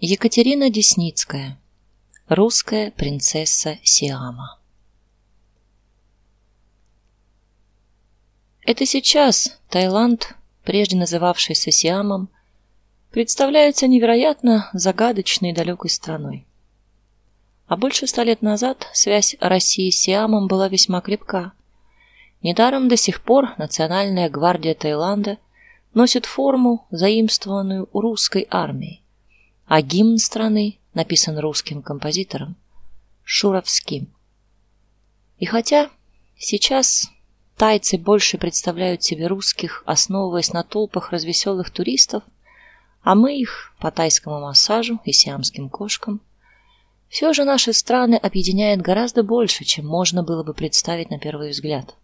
Екатерина Десницкая. Русская принцесса Сиама. Это сейчас Таиланд, прежде называвшийся Сиамом, представляется невероятно загадочной и далекой страной. А больше ста лет назад связь России с Сиамом была весьма крепка. Недаром до сих пор Национальная гвардия Таиланда носит форму, заимствованную у русской армии а гимн страны написан русским композитором Шуровским. И хотя сейчас тайцы больше представляют себе русских, основываясь на толпах развеселых туристов, а мы их по тайскому массажу и сиамским кошкам, все же наши страны объединяет гораздо больше, чем можно было бы представить на первый взгляд.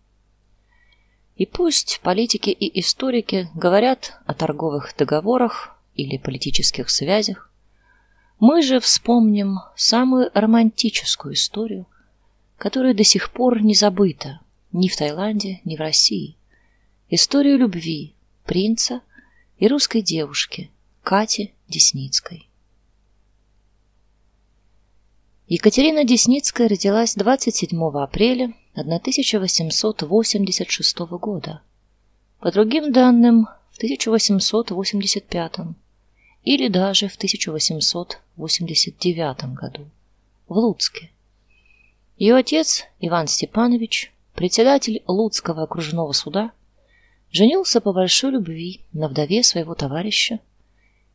И пусть политики и историки говорят о торговых договорах или политических связях, мы же вспомним самую романтическую историю, которая до сих пор не забыта ни в Таиланде, ни в России. Историю любви принца и русской девушки Кати Десницкой. Екатерина Десницкая родилась 27 апреля 1886 года. По другим данным, в 1885 или даже в 1889 году в Луцке. Ее отец Иван Степанович, председатель Луцкого окружного суда, женился по большой любви на вдове своего товарища,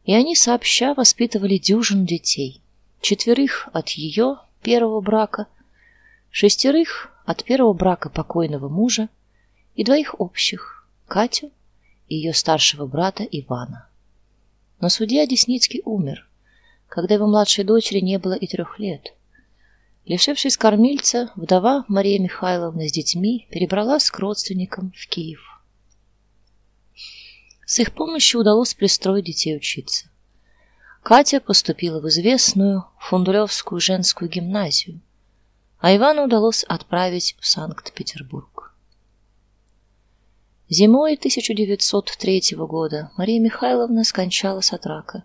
и они сообща воспитывали дюжин детей: четверых от ее первого брака, шестерых от первого брака покойного мужа и двоих общих: Катю и ее старшего брата Ивана. Но судья Десницкий умер, когда его младшей дочери не было и трех лет. Лишившись кормильца, вдова Мария Михайловна с детьми перебралась к родственникам в Киев. С их помощью удалось пристроить детей учиться. Катя поступила в известную Фундулевскую женскую гимназию, а Ивану удалось отправить в Санкт-Петербург. Зимой 1903 года Мария Михайловна скончалась от рака.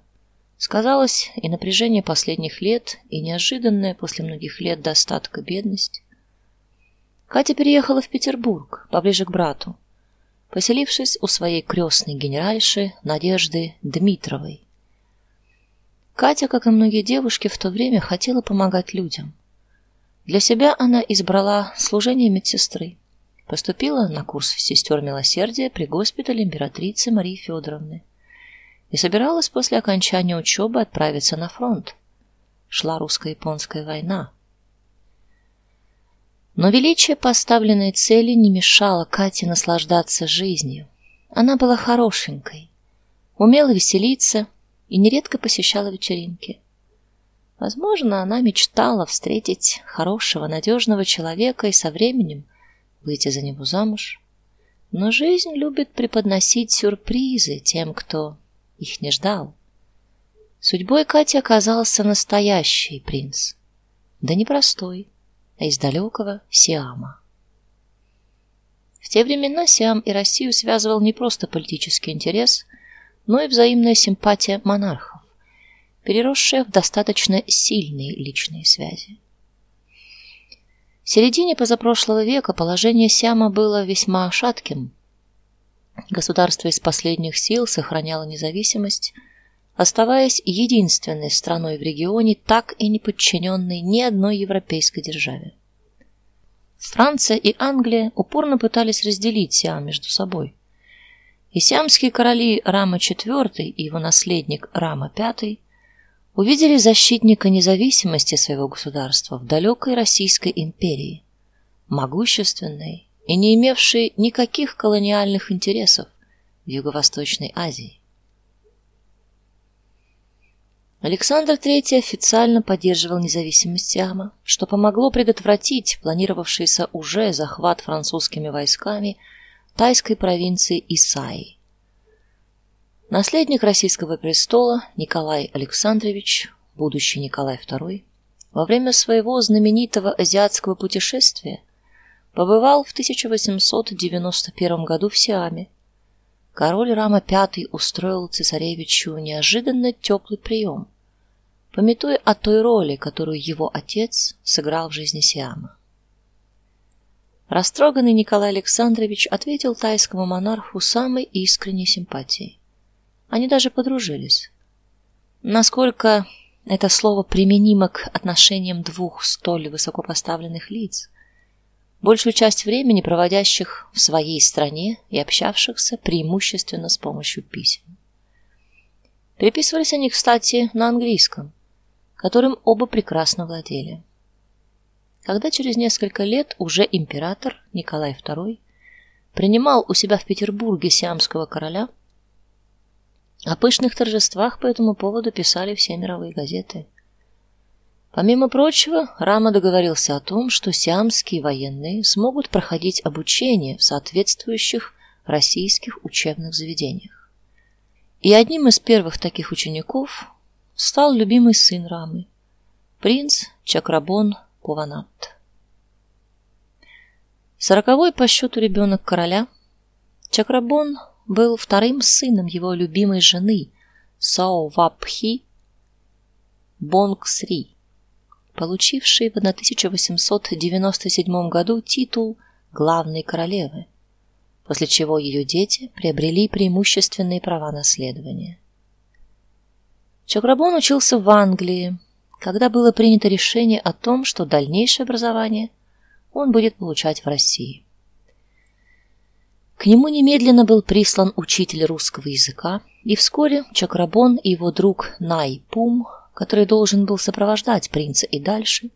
Сказалось и напряжение последних лет, и неожиданная после многих лет достатка бедность. Катя переехала в Петербург, поближе к брату, поселившись у своей крестной генеральши Надежды Дмитровой. Катя, как и многие девушки в то время, хотела помогать людям. Для себя она избрала служение медсестры. Поступила на курс сестер милосердия при госпитале императрицы Марии Федоровны и собиралась после окончания учебы отправиться на фронт. Шла русско-японская война. Но величие поставленной цели не мешало Кате наслаждаться жизнью. Она была хорошенькой, умела веселиться и нередко посещала вечеринки. Возможно, она мечтала встретить хорошего, надежного человека и со временем выйти за него замуж. Но жизнь любит преподносить сюрпризы тем, кто их не ждал. Судьбой Кати оказался настоящий принц. Да не простой, а из далекого Сиама. В те времена Сиам и Россию связывал не просто политический интерес, но и взаимная симпатия монархов, переросшая в достаточно сильные личные связи. В середине позапрошлого века положение Сиама было весьма шатким. Государство из последних сил сохраняло независимость, оставаясь единственной страной в регионе, так и не подчиненной ни одной европейской державе. Франция и Англия упорно пытались разделить Сиам между собой. И сиамские короли Рама IV и его наследник Рама V увидели защитника независимости своего государства в далекой Российской империи, могущественной и не имевшей никаких колониальных интересов в Юго-Восточной Азии. Александр III официально поддерживал независимость Сиама, что помогло предотвратить планировавшийся уже захват французскими войсками тайской провинции Исаи. Наследник российского престола Николай Александрович, будущий Николай II, во время своего знаменитого азиатского путешествия побывал в 1891 году в Сиаме. Король Рама V устроил цесаревичу неожиданно теплый прием, пометуя о той роли, которую его отец сыграл в жизни Сиама. Растроганный Николай Александрович ответил тайскому монарху самой искренней симпатией. Они даже подружились. Насколько это слово применимо к отношениям двух столь высокопоставленных лиц, большую часть времени проводящих в своей стране и общавшихся преимущественно с помощью писем. Переписывались они, кстати, на английском, которым оба прекрасно владели. Когда через несколько лет уже император Николай II принимал у себя в Петербурге сиамского короля, о пышных торжествах по этому поводу писали все мировые газеты. Помимо прочего, Рама договорился о том, что сиамские военные смогут проходить обучение в соответствующих российских учебных заведениях. И одним из первых таких учеников стал любимый сын Рамы, принц Чакрабон Пуванат. Сороковой по счету ребенок короля, Чакрабон был вторым сыном его любимой жены Саовапхи Бонгсри, получившей в 1897 году титул главной королевы, после чего ее дети приобрели преимущественные права наследования. Чакрабон учился в Англии, когда было принято решение о том, что дальнейшее образование он будет получать в России. К нему немедленно был прислан учитель русского языка, и вскоре Чакрабон и его друг Най Пум, который должен был сопровождать принца и дальше,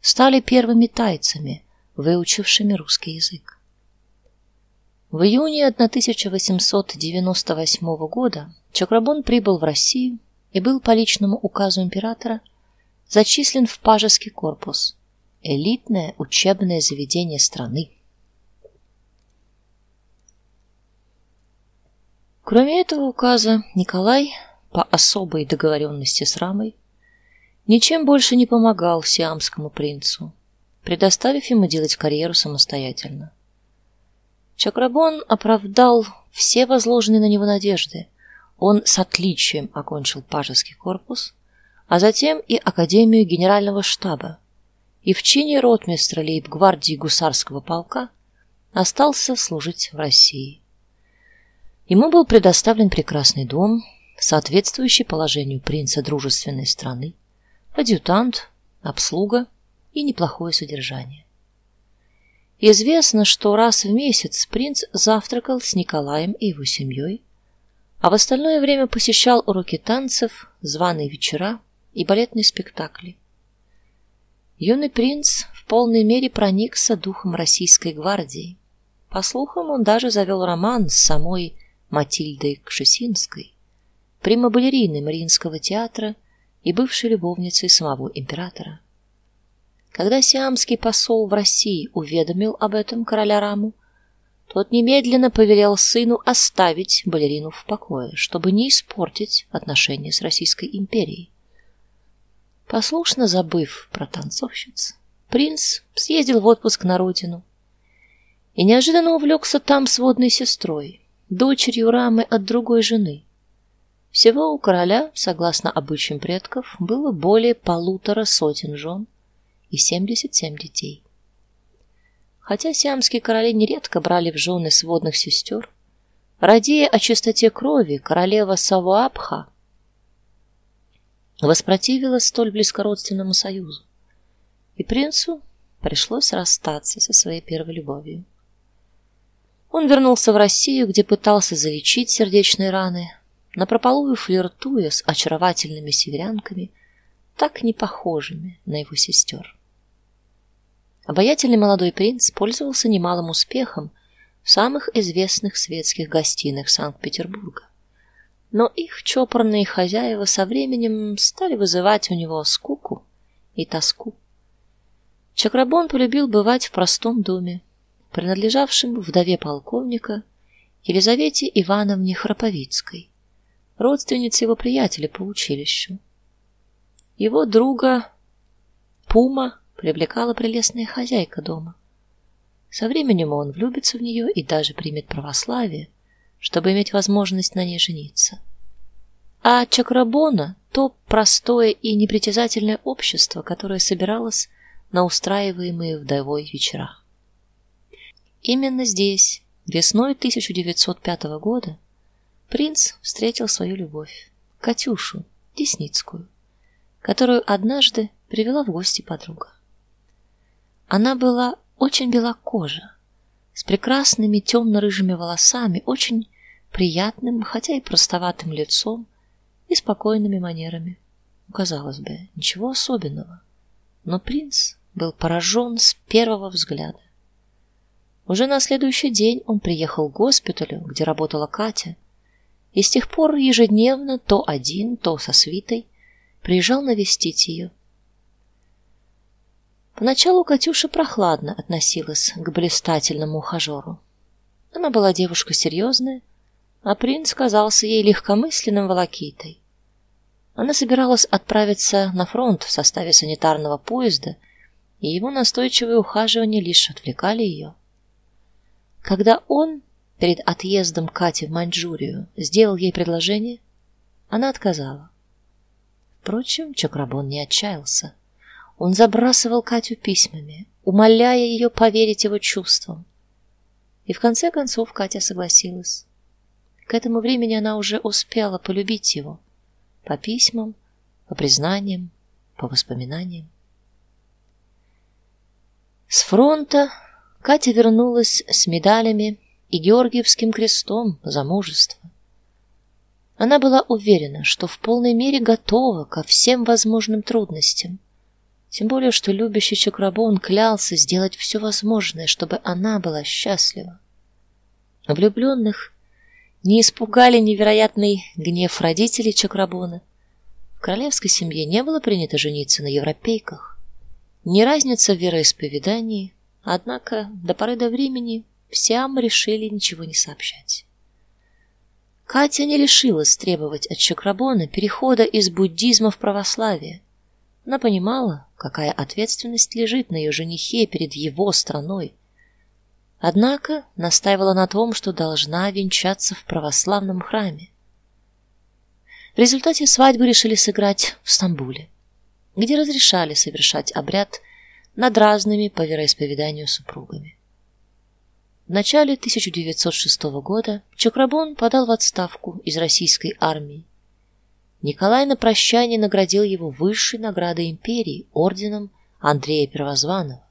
стали первыми тайцами, выучившими русский язык. В июне 1898 года Чакрабон прибыл в Россию и был по личному указу императора зачислен в пажеский корпус, элитное учебное заведение страны. Кроме этого указа, Николай по особой договоренности с Рамой ничем больше не помогал сиамскому принцу, предоставив ему делать карьеру самостоятельно. Чакрабон оправдал все возложенные на него надежды. Он с отличием окончил пажеский корпус, а затем и академию генерального штаба. И в чине ротмистра лейб-гвардии гусарского полка остался служить в России. Ему был предоставлен прекрасный дом, соответствующий положению принца дружественной страны, адъютант, обслуга и неплохое содержание. Известно, что раз в месяц принц завтракал с Николаем и его семьей, а в остальное время посещал уроки танцев, званые вечера и балетные спектакли. Юный принц в полной мере проникся духом российской гвардии. По слухам, он даже завел роман с самой Матильдой Кшесинской, прима-балериной Мариинского театра и бывшей любовницей самого императора. Когда сиамский посол в России уведомил об этом короля Раму, тот немедленно повелел сыну оставить балерину в покое, чтобы не испортить отношения с Российской империей. Послушно забыв про танцовщиц, принц съездил в отпуск на родину и неожиданно увлекся там сводной сестрой, дочерью Рамы от другой жены. Всего у короля, согласно обычаям предков, было более полутора сотен жен и 77 детей. Хотя сиамские короли нередко брали в жены сводных сестер, радея о чистоте крови, королева Савуапха воспротивилась столь близкородственному союзу, и принцу пришлось расстаться со своей первой любовью. Он вернулся в Россию, где пытался залечить сердечные раны, напропалую флиртуя с очаровательными северянками, так не похожими на его сестер. Обаятельный молодой принц пользовался немалым успехом в самых известных светских гостиных Санкт-Петербурга. Но их чопорные хозяева со временем стали вызывать у него скуку и тоску. Чакрабон полюбил бывать в простом доме, принадлежавшим вдове полковника Елизавете Ивановне Храповицкой, родственнице его приятеля по училищу. Его друга Пума привлекала прелестная хозяйка дома. Со временем он влюбится в нее и даже примет православие, чтобы иметь возможность на ней жениться. а Чакрабона то простое и непритязательное общество, которое собиралось на устраиваемые вдовой вечера. Именно здесь, весной 1905 года, принц встретил свою любовь, Катюшу Десницкую, которую однажды привела в гости подруга. Она была очень белокожа, с прекрасными темно-рыжими волосами, очень приятным, хотя и простоватым лицом и спокойными манерами. Казалось бы, ничего особенного, но принц был поражен с первого взгляда. Уже на следующий день он приехал к госпиталю, где работала Катя, и с тех пор ежедневно то один, то со свитой приезжал навестить ее. Поначалу Катюша прохладно относилась к блистательному ухажеру. Она была девушка серьезная, а принц казался ей легкомысленным волокитой. Она собиралась отправиться на фронт в составе санитарного поезда, и его настойчивые ухаживания лишь отвлекали ее. Когда он перед отъездом Кати в Маньчжурию сделал ей предложение, она отказала. Впрочем, Чакрабон не отчаялся. Он забрасывал Катю письмами, умоляя ее поверить его чувствам. И в конце концов Катя согласилась. К этому времени она уже успела полюбить его по письмам, по признаниям, по воспоминаниям. С фронта Катя вернулась с медалями и Георгиевским крестом за мужество. Она была уверена, что в полной мере готова ко всем возможным трудностям. Тем более, что любящий Чакрабон клялся сделать все возможное, чтобы она была счастлива. Влюбленных не испугали невероятный гнев родителей Чакрабона. В королевской семье не было принято жениться на европейках. Ни разница в вероисповедании, однако до поры до времени всем решили ничего не сообщать. Катя не решилась требовать от Чакрабона перехода из буддизма в православие. Она понимала, какая ответственность лежит на ее женихе перед его страной. Однако настаивала на том, что должна венчаться в православном храме. В результате свадьбу решили сыграть в Стамбуле, где разрешали совершать обряд над разными по вероисповеданию супругами. В начале 1906 года Чакрабон подал в отставку из российской армии. Николай на прощание наградил его высшей наградой империи орденом Андрея Первозванного.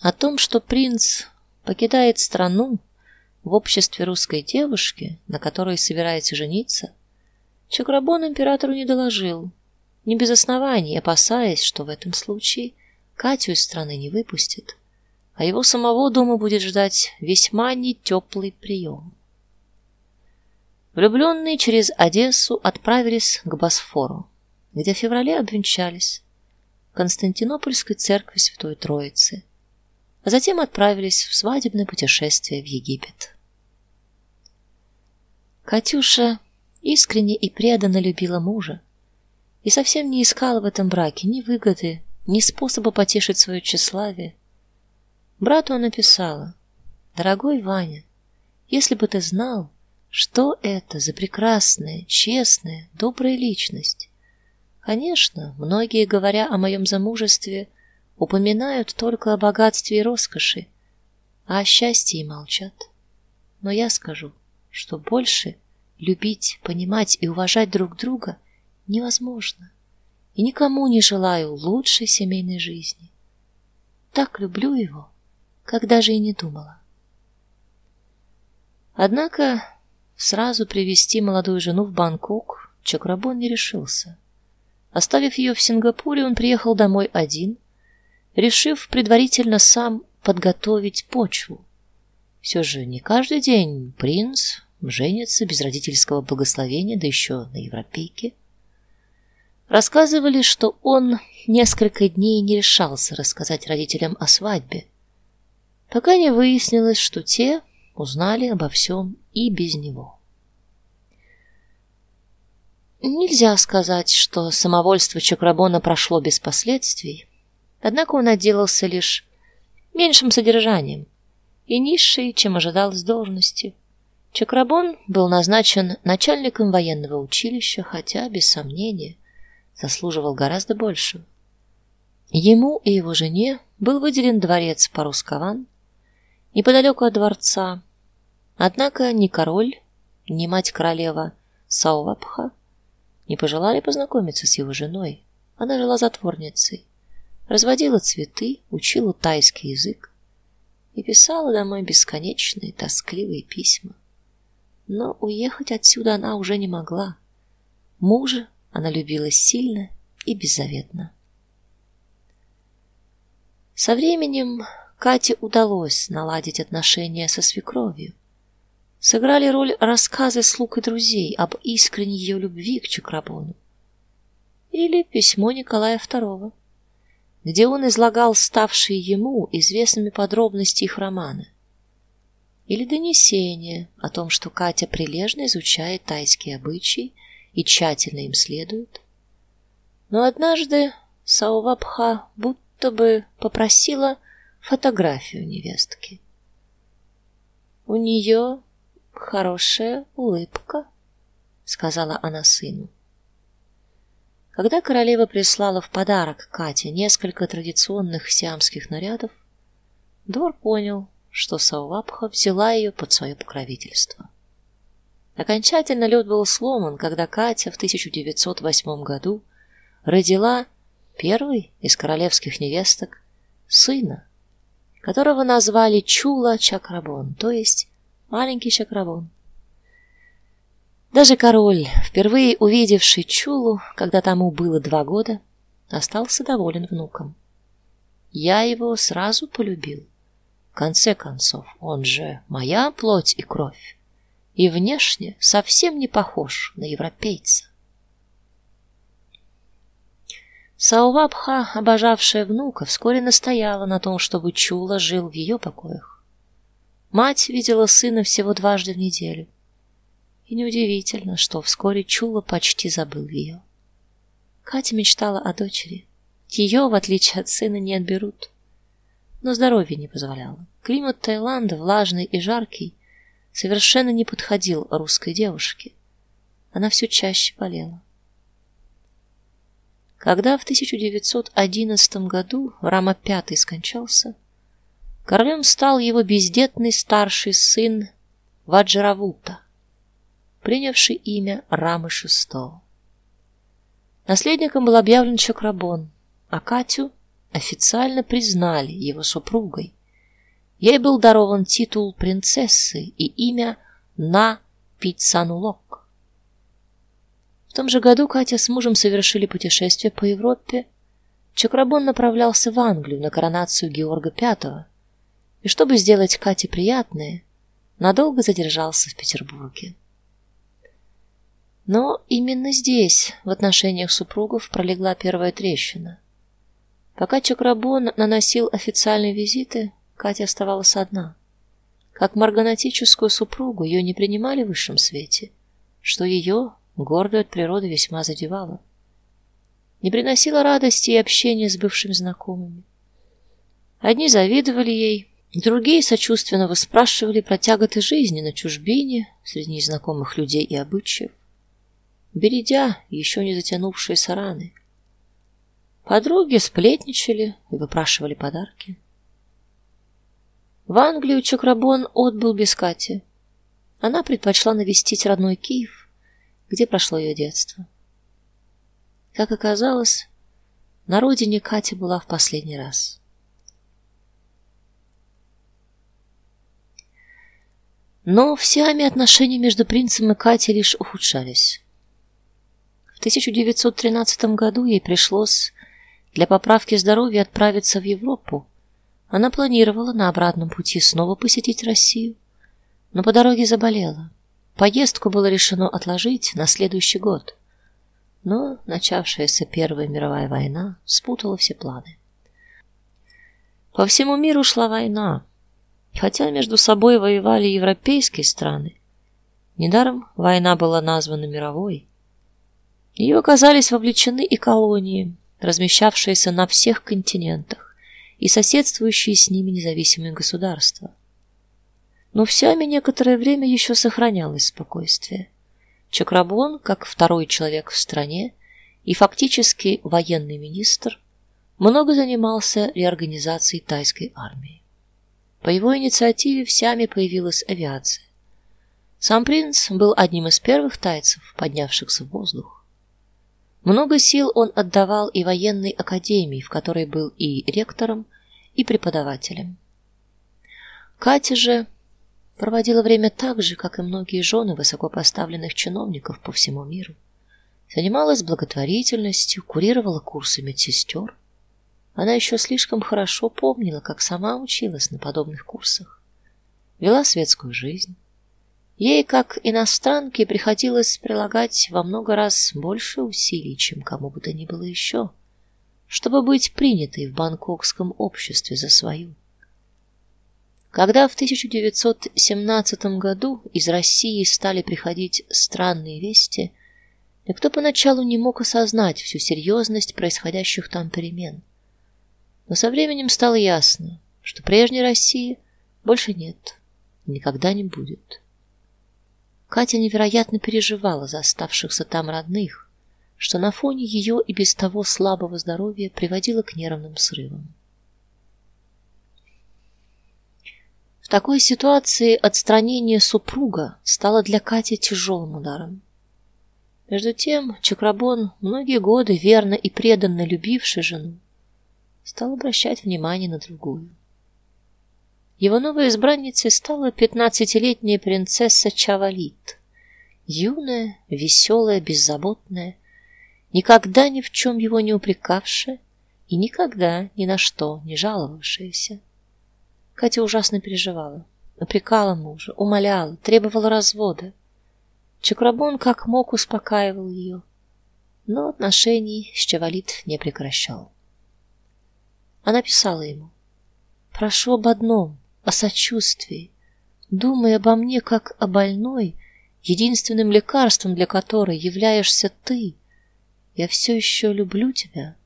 О том, что принц покидает страну в обществе русской девушки, на которой собирается жениться, Чакрабон императору не доложил, не без оснований, опасаясь, что в этом случае Катю из страны не выпустят а его самого дома будет ждать весьма нетеплый прием. Влюбленные через Одессу отправились к Босфору, где в феврале обвенчались в Константинопольской церкви Святой Троицы, а затем отправились в свадебное путешествие в Египет. Катюша искренне и преданно любила мужа и совсем не искала в этом браке ни выгоды, ни способа потешить свое тщеславие. Брату она писала: "Дорогой Ваня, если бы ты знал, что это за прекрасная, честная, добрая личность. Конечно, многие, говоря о моем замужестве, упоминают только о богатстве и роскоши, а о счастье и молчат. Но я скажу, что больше любить, понимать и уважать друг друга невозможно. И никому не желаю лучшей семейной жизни. Так люблю его, когда же и не думала. Однако сразу привести молодую жену в Бангкок Чакрабон не решился. Оставив ее в Сингапуре, он приехал домой один, решив предварительно сам подготовить почву. Все же не каждый день принц женится без родительского благословения, да еще на европейке. Рассказывали, что он несколько дней не решался рассказать родителям о свадьбе, пока не выяснилось, что те узнали обо всем и без него. Нельзя сказать, что самовольство Чакрабона прошло без последствий, однако он отделался лишь меньшим содержанием и низшей, чем ожидалось должностью. Чакрабон был назначен начальником военного училища, хотя без сомнения заслуживал гораздо большего. Ему и его жене был выделен дворец Парускаван неподалеку от дворца. Однако ни король, ни мать королева Саувапха не пожелали познакомиться с его женой. Она жила затворницей, разводила цветы, учила тайский язык и писала домой бесконечные тоскливые письма. Но уехать отсюда она уже не могла. Мужа она любила сильно и беззаветно. Со временем Кате удалось наладить отношения со свекровью. Сыграли роль рассказы слуг и друзей об искренней ее любви к Чакрабону. Или письмо Николая II, где он излагал ставшие ему известными подробности их романа. Или донесение о том, что Катя прилежно изучает тайские обычаи и тщательно им следует. Но однажды Саувабха будто бы попросила фотографию невестки. У нее хорошая улыбка, сказала она сыну. Когда королева прислала в подарок Кате несколько традиционных сиамских нарядов, двор понял, что Саувабха взяла ее под свое покровительство. Окончательно лед был сломан, когда Катя в 1908 году родила первый из королевских невесток сына, которого назвали Чула Чакрабон, то есть маленький Чакрабон. Даже король, впервые увидевший Чулу, когда тому было два года, остался доволен внуком. Я его сразу полюбил. В конце концов, он же моя плоть и кровь, и внешне совсем не похож на европейца. Саувабха, обожавшая внука, вскоре настояла на том, чтобы Чула жил в ее покоях. Мать видела сына всего дважды в неделю. И неудивительно, что вскоре Чула почти забыл ее. Катя мечтала о дочери. Ее, в отличие от сына, не отберут. Но здоровье не позволяло. Климат Таиланда, влажный и жаркий, совершенно не подходил русской девушке. Она все чаще болела. Когда в 1911 году Рама V скончался, королем стал его бездетный старший сын Ваджравута, принявший имя Рамы VI. Наследником был объявлен Чакрабон, а Катю официально признали его супругой. Ей был дарован титул принцессы и имя На Питсанулок. В том же году Катя с мужем совершили путешествие по Европе. Чакрабон направлялся в Англию на коронацию Георга V. И чтобы сделать Кате приятное, надолго задержался в Петербурге. Но именно здесь, в отношениях супругов, пролегла первая трещина. Пока Чакрабон наносил официальные визиты, Катя оставалась одна. Как марганатическую супругу ее не принимали в высшем свете, что ее гордую от природы весьма задевала. Не приносила радости и общения с бывшими знакомыми. Одни завидовали ей, другие сочувственно выспрашивали про тяготы жизни на чужбине среди незнакомых людей и обычаев, бередя еще не затянувшиеся раны. Подруги сплетничали и выпрашивали подарки. В Англию Чакрабон отбыл без Кати. Она предпочла навестить родной Киев где прошло ее детство. Как оказалось, на родине Катя была в последний раз. Но в Сиаме отношения между принцем и Катей лишь ухудшались. В 1913 году ей пришлось для поправки здоровья отправиться в Европу. Она планировала на обратном пути снова посетить Россию, но по дороге заболела. Поездку было решено отложить на следующий год. Но начавшаяся Первая мировая война спутала все планы. По всему миру шла война, хотя между собой воевали европейские страны. Недаром война была названа мировой. В оказались вовлечены и колонии, размещавшиеся на всех континентах, и соседствующие с ними независимые государства. но в Сиаме некоторое время еще сохранялось спокойствие. Чакрабон, как второй человек в стране и фактически военный министр, много занимался реорганизацией тайской армии. По его инициативе в Сиаме появилась авиация. Сам принц был одним из первых тайцев, поднявшихся в воздух. Много сил он отдавал и военной академии, в которой был и ректором, и преподавателем. Катя же проводила время так же, как и многие жены высокопоставленных чиновников по всему миру. Занималась благотворительностью, курировала курсы медсестер. Она еще слишком хорошо помнила, как сама училась на подобных курсах. Вела светскую жизнь. Ей, как иностранке, приходилось прилагать во много раз больше усилий, чем кому бы то ни было еще, чтобы быть принятой в бангкокском обществе за свою. Когда в 1917 году из России стали приходить странные вести, никто поначалу не мог осознать всю серьезность происходящих там перемен. Но со временем стало ясно, что прежней России больше нет, никогда не будет. Катя невероятно переживала за оставшихся там родных, что на фоне ее и без того слабого здоровья приводило к нервным срывам. В такой ситуации отстранение супруга стало для Кати тяжелым ударом. Между тем, Чакрабон, многие годы верно и преданно любивший жену, стал обращать внимание на другую. Его новой избранницей стала пятнадцатилетняя принцесса Чавалит. Юная, веселая, беззаботная, никогда ни в чем его не упрекавшая и никогда ни на что не жаловавшаяся. Катя ужасно переживала, упрекала мужа, умоляла, требовала развода. Чакрабон как мог успокаивал ее, но отношений с Чавалит не прекращал. Она писала ему: "Прошу об одном, о сочувствии. Думай обо мне как о больной, единственным лекарством для которой являешься ты. Я все еще люблю тебя".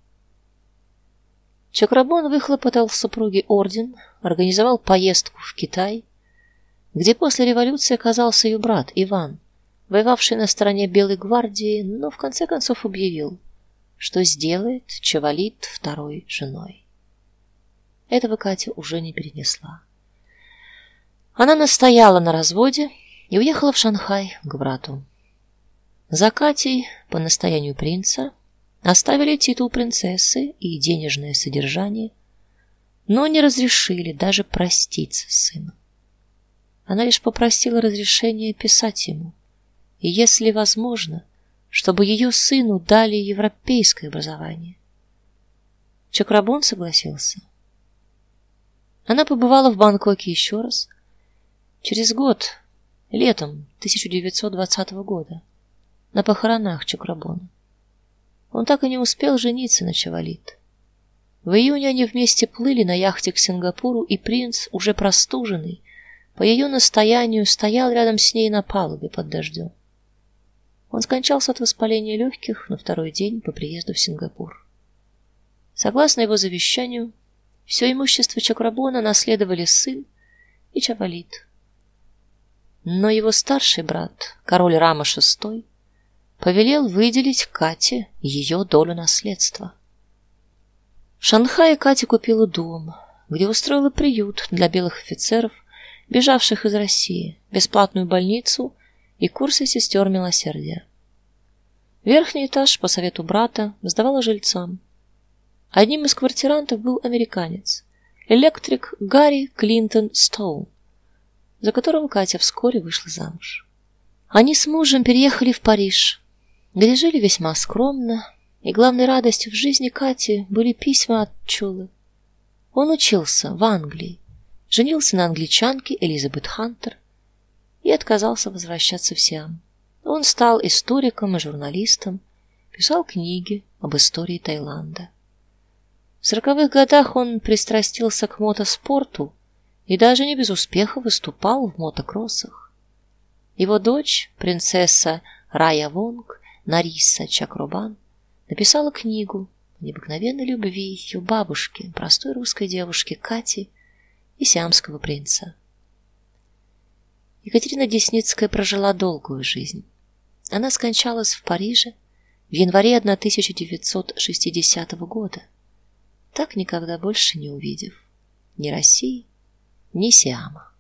Чакрабон выхлопотал супруге орден, организовал поездку в Китай, где после революции оказался ее брат Иван, воевавший на стороне Белой гвардии, но в конце концов объявил, что сделает Чавалит второй женой. Этого Катя уже не перенесла. Она настояла на разводе и уехала в Шанхай к брату. За Катей, по настоянию принца, оставили титул принцессы и денежное содержание, но не разрешили даже проститься с сыном. Она лишь попросила разрешения писать ему, и если возможно, чтобы ее сыну дали европейское образование. Чакрабон согласился. Она побывала в Бангкоке еще раз через год, летом 1920 года, на похоронах Чакрабона. Он так и не успел жениться на Чавалит. В июне они вместе плыли на яхте к Сингапуру, и принц, уже простуженный, по ее настоянию стоял рядом с ней на палубе под дождем. Он скончался от воспаления легких на второй день по приезду в Сингапур. Согласно его завещанию, все имущество Чакрабона наследовали сын и Чавалит. Но его старший брат, король Рама VI, повелел выделить Кате ее долю наследства. В Шанхае Катя купила дом, где устроила приют для белых офицеров, бежавших из России, бесплатную больницу и курсы сестер милосердия. Верхний этаж по совету брата сдавала жильцам. Одним из квартирантов был американец, электрик Гарри Клинтон Стоун, за которого Катя вскоре вышла замуж. Они с мужем переехали в Париж, где жили весьма скромно, и главной радостью в жизни Кати были письма от Чулы. Он учился в Англии, женился на англичанке Элизабет Хантер и отказался возвращаться в Сиам. Он стал историком и журналистом, писал книги об истории Таиланда. В сороковых годах он пристрастился к мотоспорту и даже не без успеха выступал в мотокроссах. Его дочь, принцесса Рая Вонг, Нариса Чакробан, написала книгу о необыкновенной любви ее бабушки, простой русской девушки Кати и сиамского принца. Екатерина Десницкая прожила долгую жизнь. Она скончалась в Париже в январе 1960 года, так никогда больше не увидев ни России, ни Сиама.